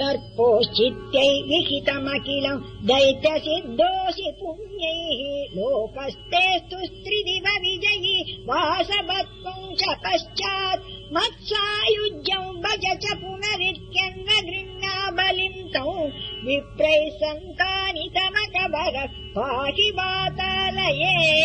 दर्पोश्चित्यै विहितमखिलम् दैत्यसिद्धोऽसि पुण्यैः लोकस्तेस्तु स्त्रिदिव विजयी वासवत् च पश्चात् मत्सायुज्यम् भज च पुनरित्यन्न गृह्णा बलिम् तौ विप्रैः सन्तानि सन्तानितमर पाहि वातालये